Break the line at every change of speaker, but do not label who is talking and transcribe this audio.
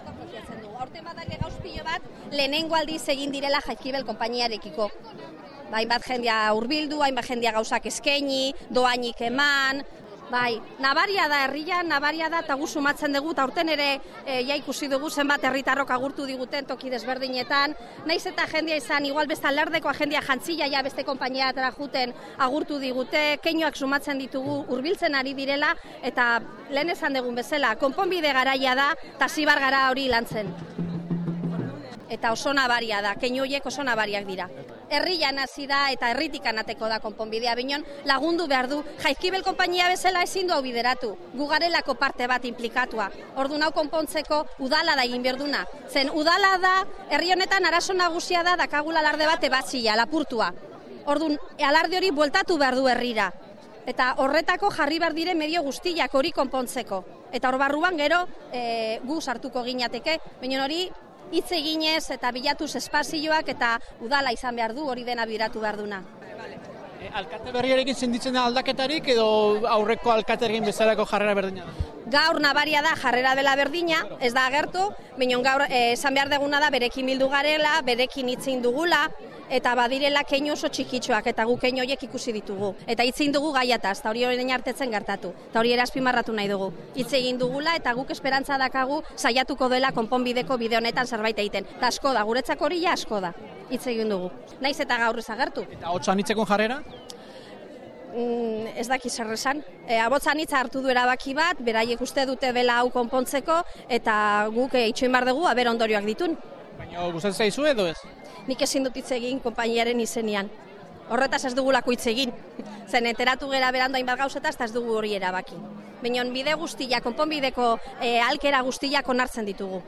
asko apropiatzen dugu. Aurten badake gauz pilo bat, lehenengo aldiz egin direla jaizkibel konpainiarekiko. Bai, bat jendea hurbildu, hainbat jendea gauzak eskaini, doainik eman, Bai, nabaria da herria, nabaria da eta gu sumatzen dugu, eta aurten ere e, ja ikusi dugu zenbat herritarrok agurtu diguten toki desberdinetan. Naiz eta jendia izan, igual beste alderdeko jendia jantzila ja beste konpainiatara juten agurtu digute, keinoak sumatzen ditugu hurbiltzen ari direla, eta lehen esan dugun bezala, konponbide garaia da, eta zibar gara hori lantzen. Eta oso nabaria da, keinu horiek oso nabariak dira herrian hasi da eta herritik anateko da konponbidea binon lagundu behar du. Jaizkibel konpainia bezala ezin du hau bideratu. Gugarelako parte bat implikatua. Ordu hau konpontzeko udala da egin berduna. Zen udala da herri honetan arazo nagusia da dakagula alarde bat ebatzia, lapurtua. Orduan, alarde hori bueltatu behar du herrira. Eta horretako jarri behar dire medio guztiak hori konpontzeko. Eta hor barruan gero e, gu sartuko ginateke, baina hori hitz eginez eta bilatuz espazioak eta udala izan behar du hori dena biratu behar duna.
E, alkate berriarekin zenditzen da aldaketarik edo aurreko alkaterekin bezalako jarrera berdina da?
Gaur nabaria da jarrera dela berdina, ez da agertu, baina gaur eh, esan behar deguna da berekin bildu garela, berekin hitzein dugula, eta badirela keinu oso txikitxoak eta gu keinu horiek ikusi ditugu. Eta hitzein dugu gaiataz, eta hori hori hartetzen gertatu. Eta hori erazpimarratu nahi dugu. Hitz egin dugula eta guk esperantza dakagu saiatuko dela konponbideko bide honetan zerbait egiten. Eta asko da, guretzako hori ja asko da. Hitz egin dugu. Naiz eta gaur ez agertu.
Eta hotxan hitzekon jarrera?
Mm, ez daki zer esan. E, abotzan hitza hartu du erabaki bat, beraiek uste dute bela hau konpontzeko, eta guk e, itxoin bar dugu, aber ondorioak ditun.
Baina gustatzen zaizu edo ez?
nik ezin dut hitz egin konpainiaren izenian. Horretaz ez dugulako hitz egin. Zen enteratu gera berando hainbat gauzetaz, ez dugu hori erabaki. Baina bide guztia, konponbideko e, alkera guztiak onartzen ditugu.